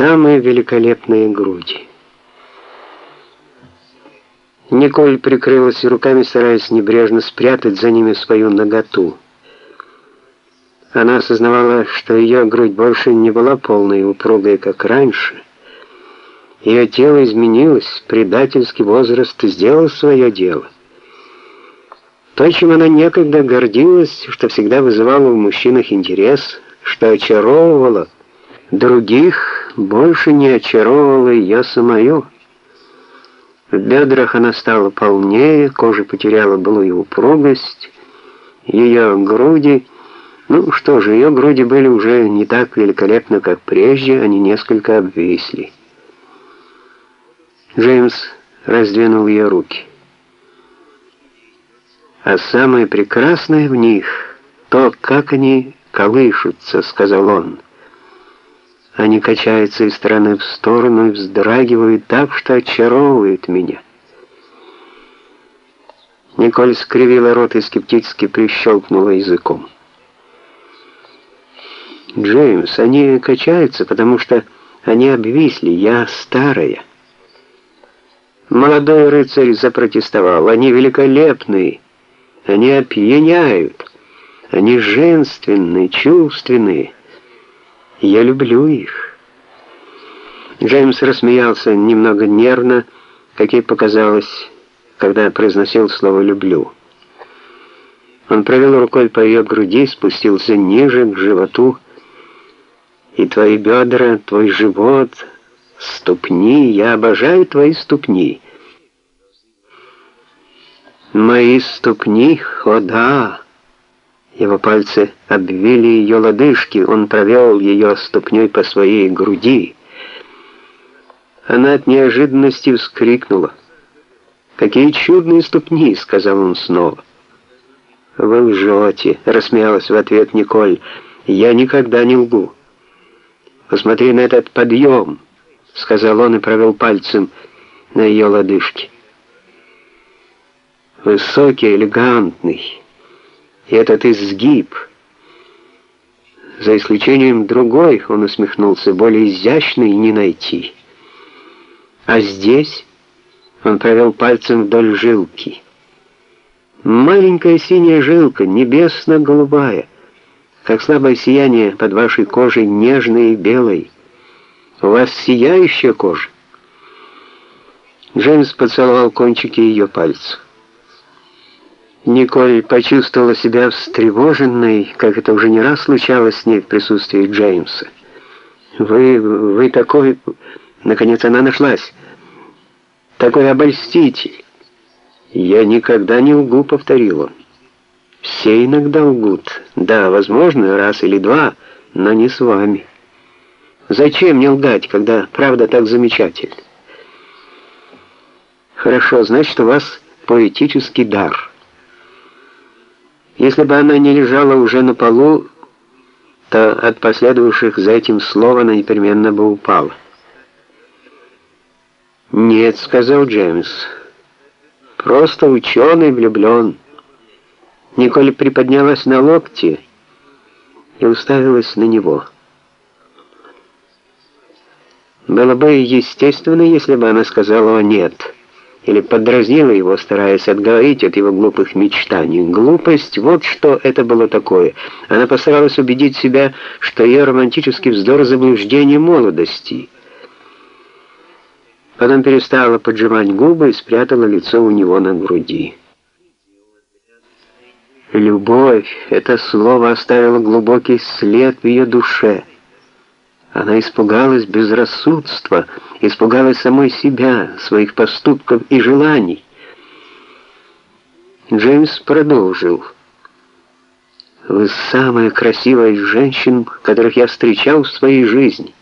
самые великолепные груди. Николь прикрылась руками, стараясь небрежно спрятать за ними свою наготу. Она осознавала, что ее грудь больше не была полной и упругой, как раньше. Ее тело изменилось, предательский возраст сделал свое дело. То, чем она некогда гордилась, что всегда вызывало в мужчинах интерес, что очаровывало других, больше не очаровывало ее самое. В бедрах она стала полнее, кожа потеряла былую упругость, ее груди... Ну что же, ее груди были уже не так великолепны, как прежде, они несколько обвисли. Джеймс раздвинул ее руки. А самое прекрасное в них — то, как они колышутся, — сказал он. Они качаются из стороны в сторону и вздрагивают так, что очаровывают меня. Николь скривила рот и скептически прищелкнула языком. «Джеймс, они качаются, потому что они обвисли, я старая». Молодой рыцарь запротестовал. «Они великолепные, они опьяняют, они женственные, чувственные». Я люблю их. Джеймс рассмеялся немного нервно, как ей показалось, когда произносил слово «люблю». Он провел рукой по ее груди, спустился ниже, к животу, и твои бедра, твой живот, ступни, я обожаю твои ступни. Мои ступни, о да, его пальцы обвили ее лодыжки, он провел ее ступней по своей груди. Она от неожиданности вскрикнула. «Какие чудные ступни!» — сказал он снова. «Вы лжете!» — рассмеялась в ответ Николь. «Я никогда не лгу!» «Посмотри на этот подъем!» — сказал он и провел пальцем на ее лодыжки. «Высокий, элегантный!» И этот изгиб, за исключением другой, он усмехнулся, более изящный не найти. А здесь он провел пальцем вдоль жилки. Маленькая синяя жилка, небесно-голубая, как слабое сияние под вашей кожей, нежной и белой. У вас сияющая кожа. Джеймс поцеловал кончики ее пальцев. Николь почувствовала себя встревоженной, как это уже не раз случалось с ней в присутствии Джеймса. «Вы... вы такой...» Наконец она нашлась. «Такой обольститель!» «Я никогда не лгу», — повторил он. «Все иногда лгут. Да, возможно, раз или два, но не с вами. Зачем мне лгать, когда правда так замечательна?» «Хорошо, значит, у вас поэтический дар». Если бы она не лежала уже на полу, то от последовавших за этим слов она непременно бы упала. «Нет», — сказал Джеймс, — «просто ученый влюблен». Николь приподнялась на локте и уставилась на него. Было бы естественно, если бы она сказала «нет» или подразнила его, стараясь отговорить от его глупых мечтаний. Глупость — вот что это было такое. Она постаралась убедить себя, что ее романтический вздор — заблуждение молодости. Потом перестала поджимать губы и спрятала лицо у него на груди. «Любовь» — это слово оставило глубокий след в ее душе — она испугалась безрассудства, испугалась самой себя, своих поступков и желаний. Джеймс продолжил. «Вы самая красивая из женщин, которых я встречал в своей жизни».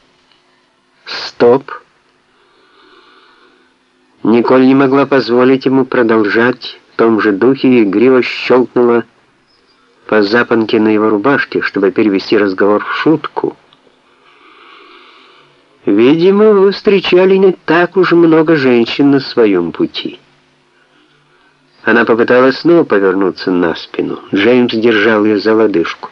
«Стоп!» Николь не могла позволить ему продолжать в том же духе и игриво щелкнула по запонке на его рубашке, чтобы перевести разговор в шутку. Видимо, вы встречали не так уж много женщин на своем пути. Она попыталась снова повернуться на спину. Джеймс держал ее за лодыжку.